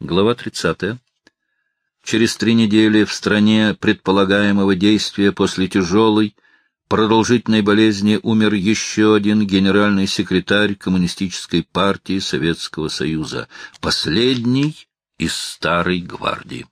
Глава 30. Через три недели в стране предполагаемого действия после тяжелой, продолжительной болезни умер еще один генеральный секретарь Коммунистической партии Советского Союза, последний из Старой Гвардии.